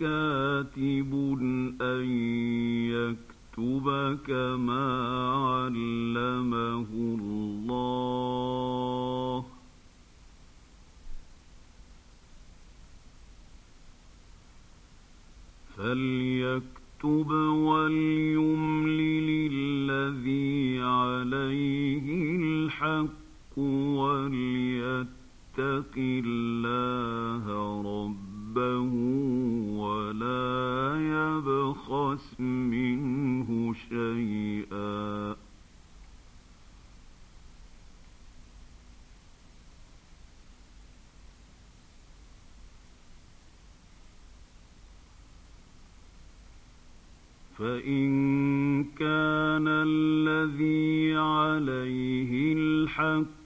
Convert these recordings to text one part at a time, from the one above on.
كاتب أن يكتب كما علمه الله. فليكتب يكتب وليملل الذي عليه الحق وليتق الله ربه يبخس منه شيئا. فإن كان الذي عليه الحق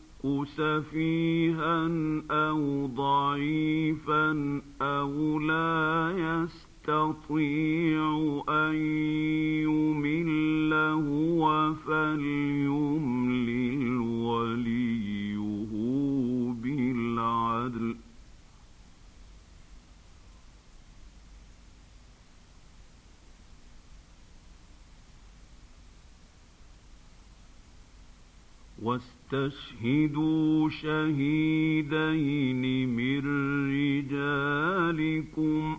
سفيها أو ضعيفا أو لا يستطيع أن يمل هو فليملل وليه بالعدل. واستشهدوا شهيدين من رجالكم.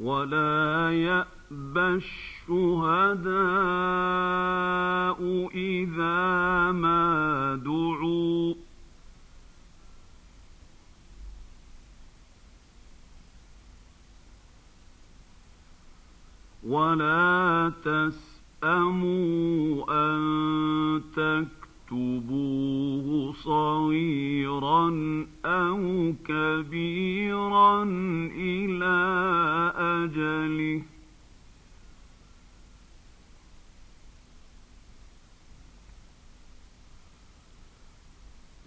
ولا يأبى الشهداء إذا ما دعوا. ولا تسأموا أن تكتبوه صغيرا أو كبيرا إلى أجله.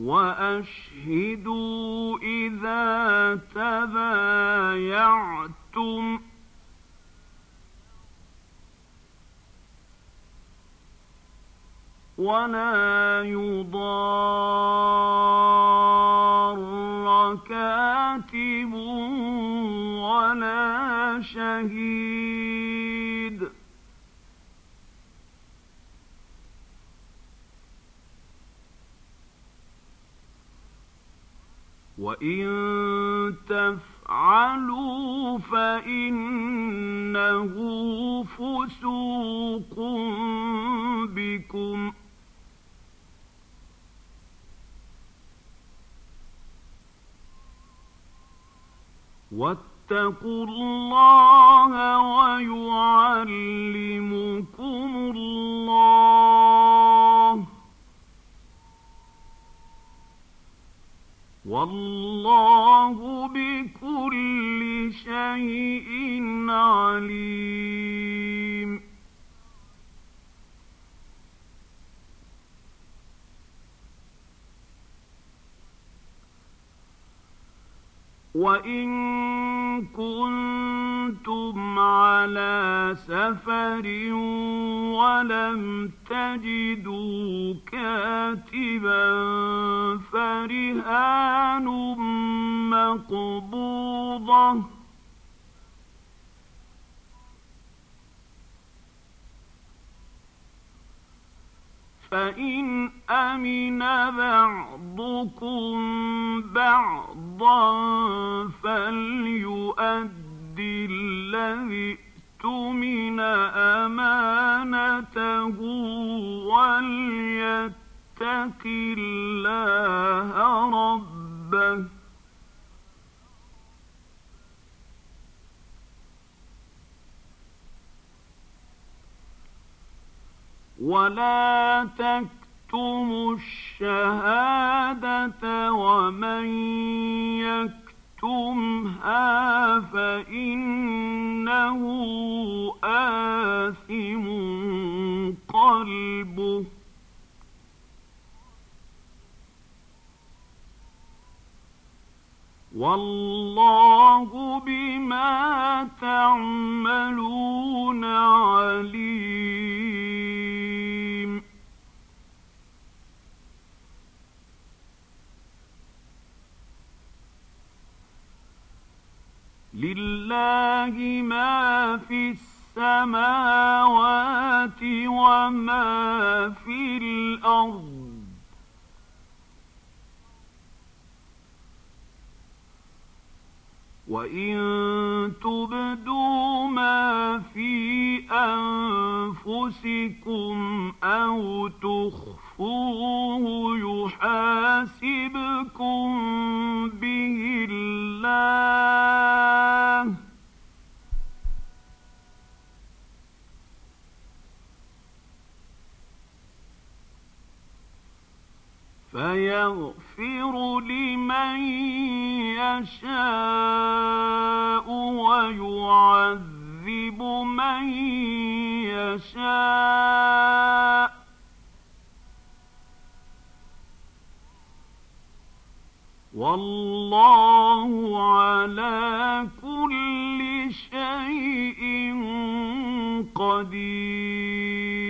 وأشهدوا إذا تبايعتم. 'تُمْ' ولا يضار كاتب ولا شهيد. وإن تفعلوا فإنه فسوق بكم واتقوا الله ويعلمكم الله والله بكل شيء عليم. وإن كنتم على سفر ولم تجدوا كاتبا فرهان مقبوضة. فإن أمن بعضكم بعضا فليؤدي الذي اؤتمن أمانته وليتق الله ربه ولا تكتموا الشهادة ومن يكتمها فإنه آثم قلبه والله بما تعملون عليم لله ما في السماوات وما في الأرض. وإن تبدوا ما في أنفسكم أو تخفوه يحاسبكم فيغفر لمن يشاء ويعذب من يشاء والله على كل شيء قدير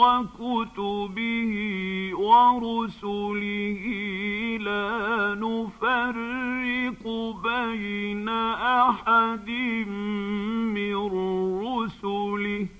وكتبه ورسله لا نفرق بين أحد من رسله.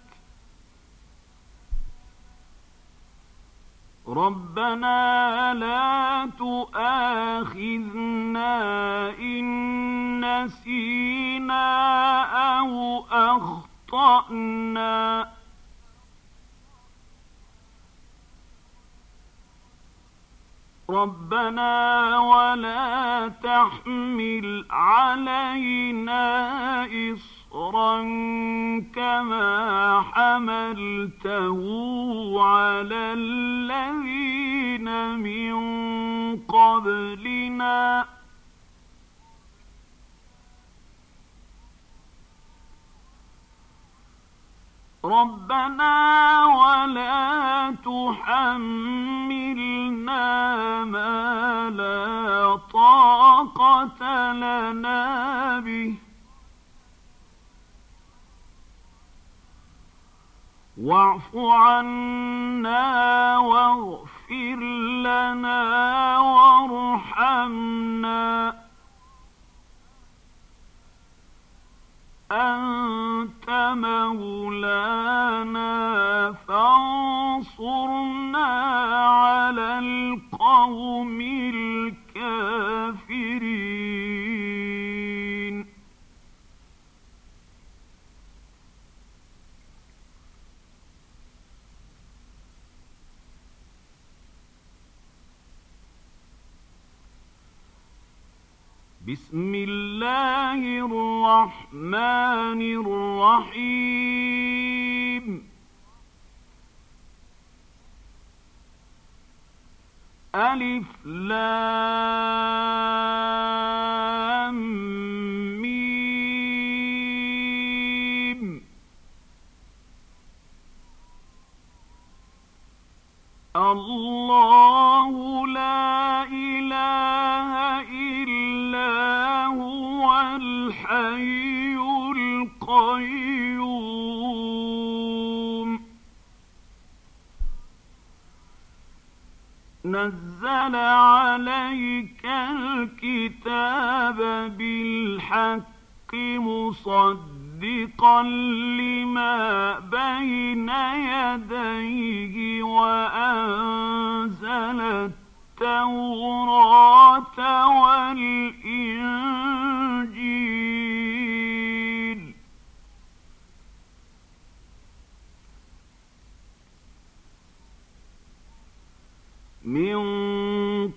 ربنا لا تؤاخذنا إن نسينا أو أخطأنا. ربنا ولا تحمل علينا إصرا. كما حملته على الذين من قبلنا ربنا ولا تحملنا ما لا طاقة لنا به واعف عنا واغفر لنا وارحمنا. أنت مولانا فانصرنا على القوم الكافرين بسم الله الرحمن الرحيم. ألف لام ميم. الله لا نزل عليك الكتاب بالحق مصدقا لما بين يديه وأنزل التوراة والإنجيل. من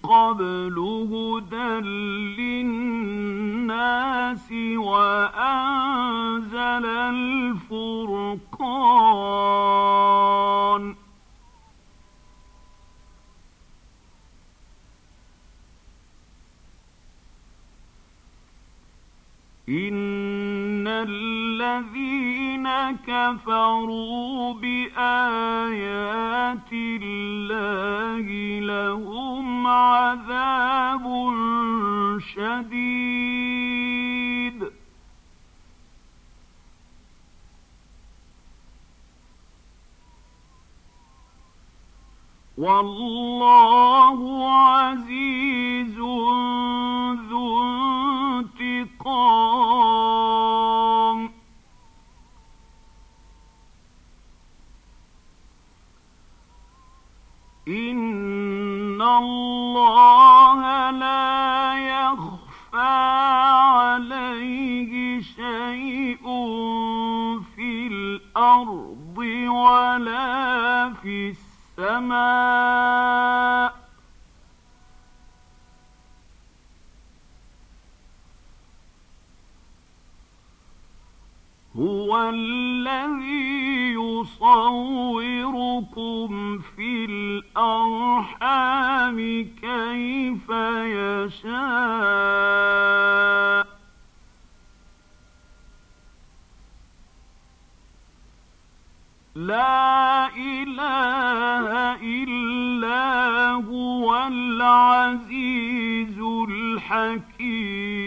قبل هدى للناس وأنزل الفرقان. إن الذين كفروا بآيات الله لهم عذاب شديد. والله عزيز الأرض ولا في السماء هو الذي يصوركم في الأرحام كيف يشاء لا إله إلا هو العزيز الحكيم.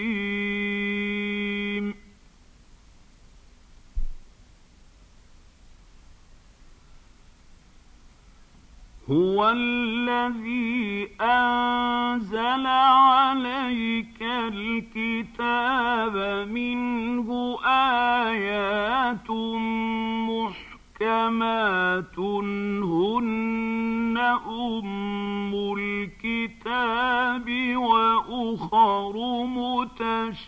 هو الذي أنزل عليك الكتاب منه آيات محكمات هن أم الكتاب وأخر متشابهات.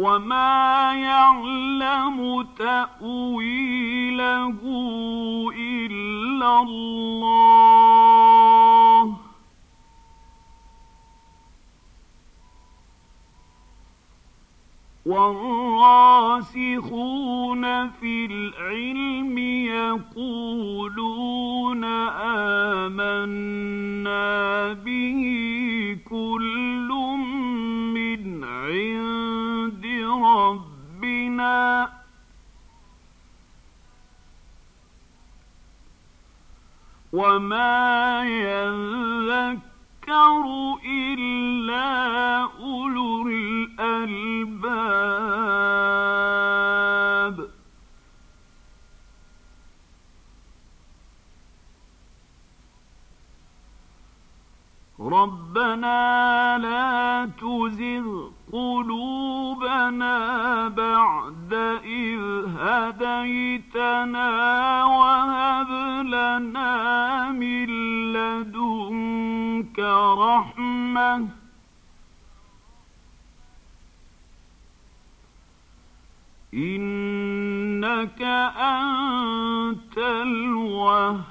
وما يعلم تأويله إلا الله والراسخون في العلم يقولون آمنا به كل من عند وما يذكر إلا أولو الألباب. ربنا لا تزغ قلوبنا بعد إذ هديتنا وهب لنا من لدنك رحمة. إنك أنت الوهاب.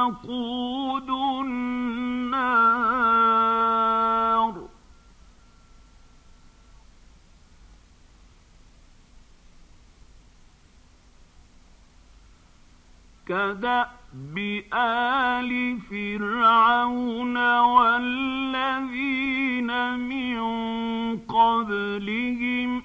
وقود النار. كدأب آل فرعون والذين من قبلهم ۖ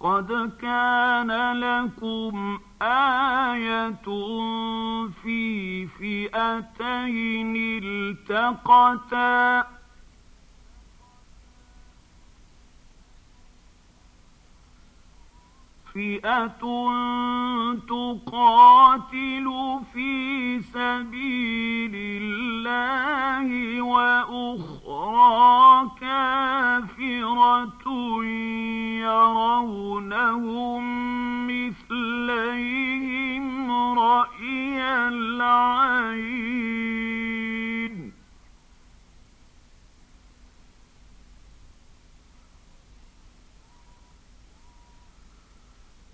قد كان لكم آية في فئتين التقتا فئة تقاتل في سبيل الله وأخرى كافرة يرونهم مثليهم رأي العين.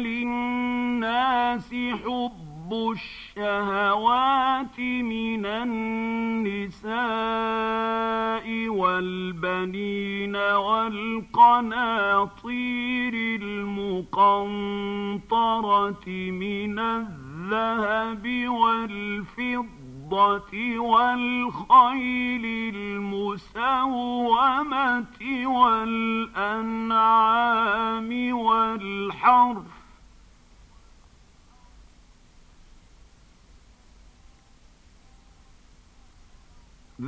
للناس حب الشهوات من النساء والبنين والقناطير المقنطرة من الذهب والفضة الفضة والخيل المسومة والأنعام والحرث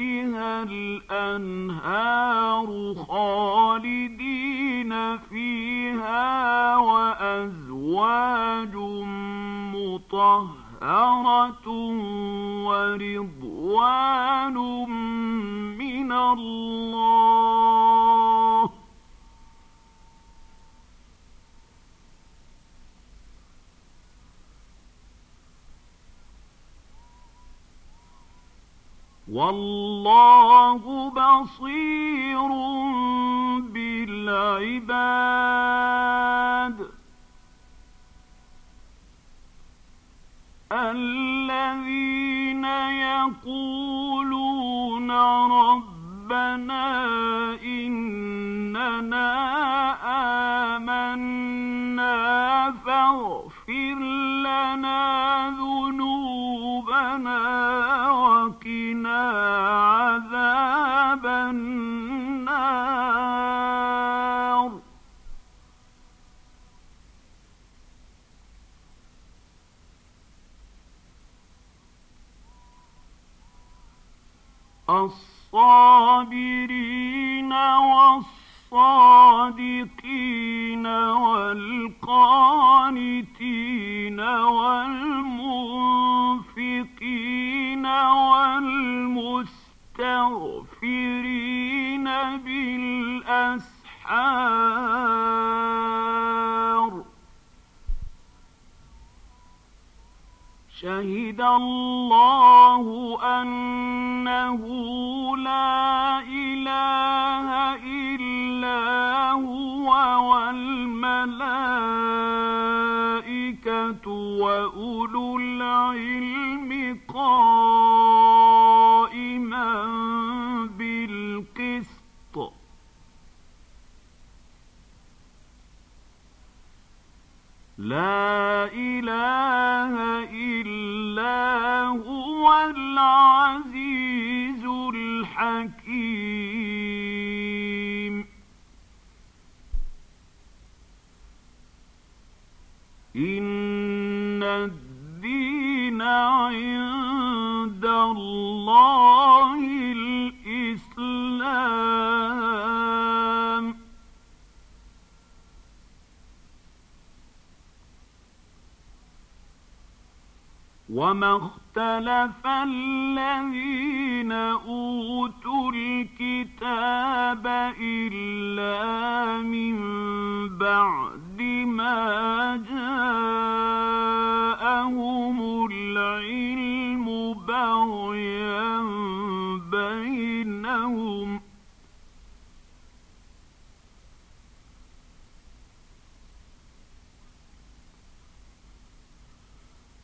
تحتها الأنهار خالدين فيها وأزواج مطهرة ورضوان من الله. والله بصير بالعباد. الذين يقولون ربنا إننا آمنا فاغفر عذاب النار. الصابرين والصادقين والقانتين والمنفقين شهد الله أنه لا إله إلا هو والملائكة وأولو العلم قائما بالقسط. لا إله إلا هو العزيز الحكيم. إن الدين عند الله وما اختلف الذين أوتوا الكتاب إلا من بعد ما جاءهم العلم بغيا بينهم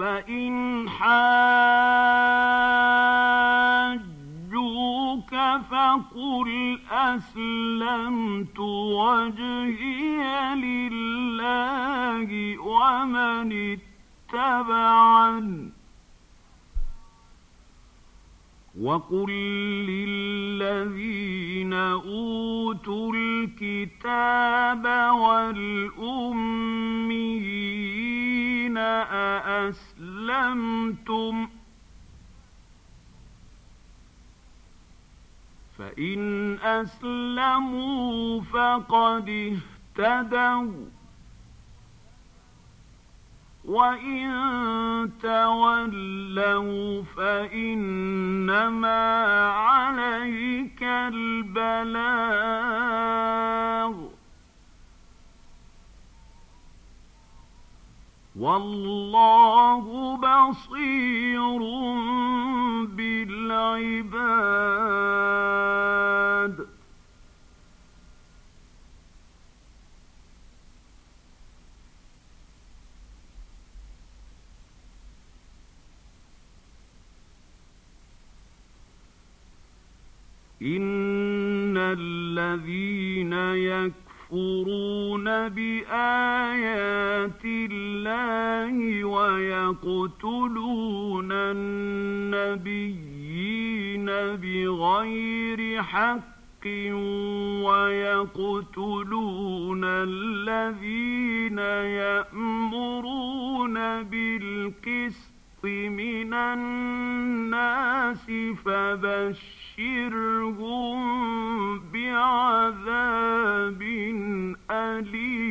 فإن حاجوك فقل أسلمت وجهي لله ومن اتبعني. وقل للذين أوتوا الكتاب والأميين أأسلمتم فإن أسلموا فقد اهتدوا وإن تولوا فإنما عليك البلاغ والله بصير بالعباد. إن الذين يكفرون بآيات الله ويقتلون النبيين بغير حق ويقتلون الذين يأمرون بالقسط من الناس فبشرهم بعذاب أليم.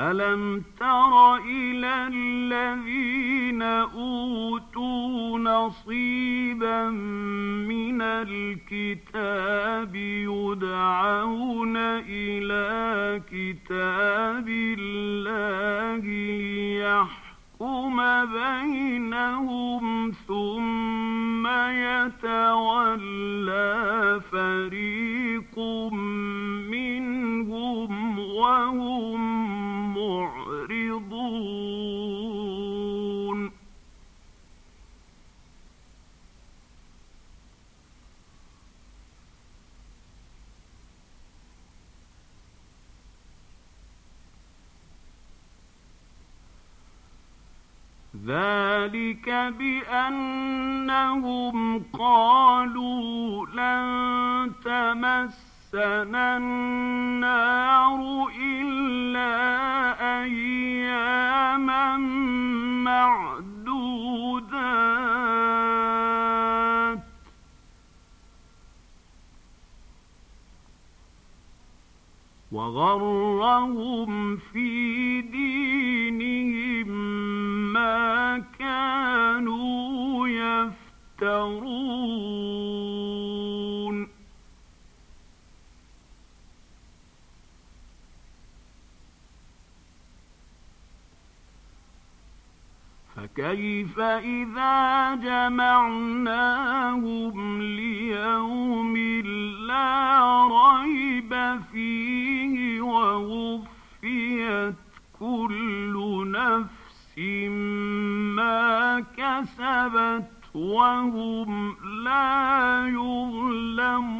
ألم تر إلى الذين أوتوا نصيبا من الكتاب يدعون إلى كتاب الله ليحكم بينهم ثم يتولى فريق منهم وهم معرضون. ذلك بأنهم قالوا لن تمسنا النار فكيف إذا جمعناهم ليوم لا ريب فيه ووفيت كل نفس ما كسبت وهم لا يظلمون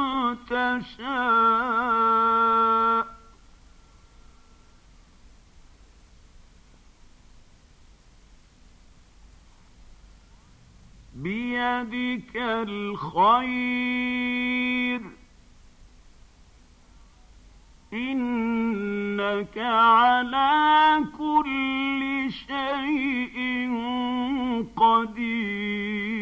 تشاء بيدك الخير. إنك على كل شيء قدير.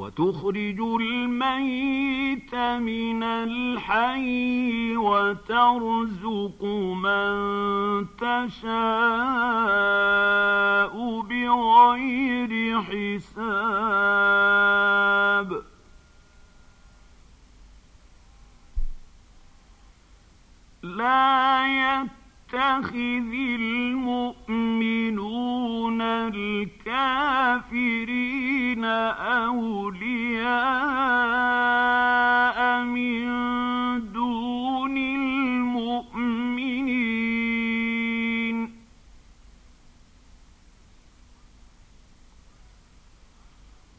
وتخرج الميت من الحي وترزق من تشاء بغير حساب. لا يتخذ المؤمنون الكافرين أولياء من دون المؤمنين.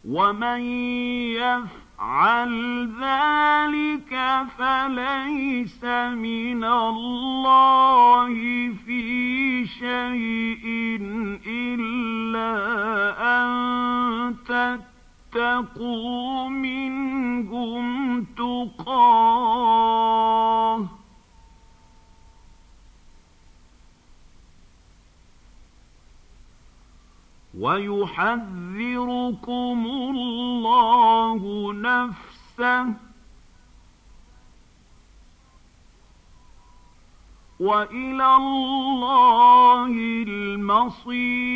ومن يفعل يفعل ذلك فليس من الله في شيء إلا أن تتقوا منهم تقاه ويحذركم الله نفسه وإلى الله المصير.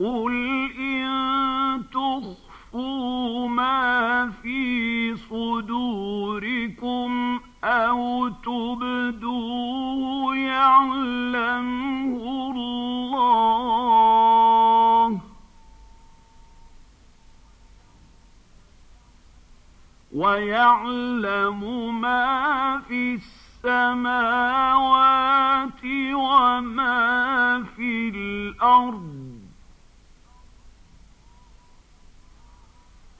قل إن تخفوا ما في صدوركم أو تبدوه يعلمه الله ويعلم ما في السماوات وما في الأرض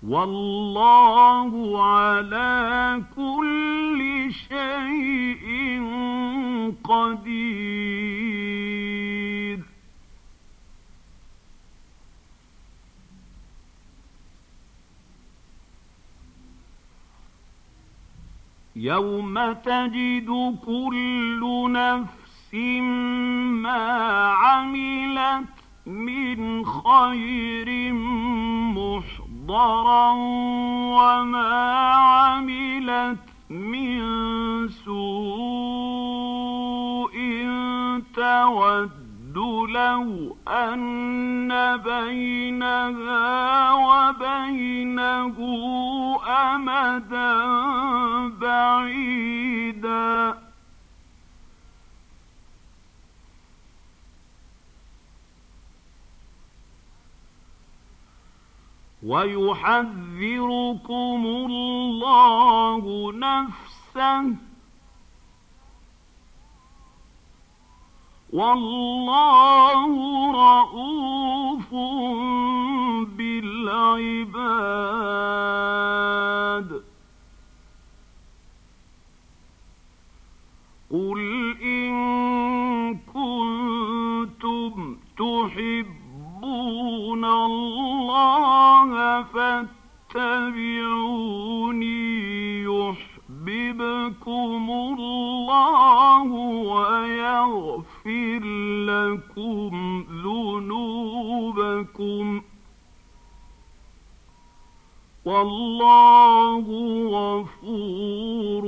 والله على كل شيء قدير. يوم تجد كل نفس ما عملت من خير محسن محضرا وما عملت من سوء تود لو أن بينها وبينه أمدا بعيدا. ويحذركم الله نفسه. والله رؤوف بالعباد. قل فاتبعوني يحببكم الله ويغفر لكم ذنوبكم والله غفور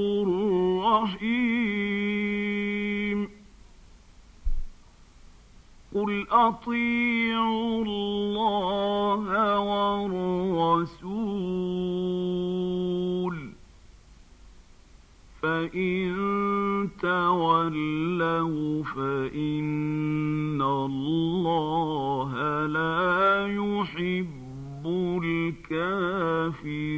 رحيم قل اطيعوا الله والرسول فإن تولوا فإن الله لا يحب الكافرين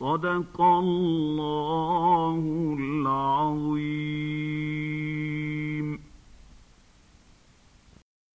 صدق الله العظيم.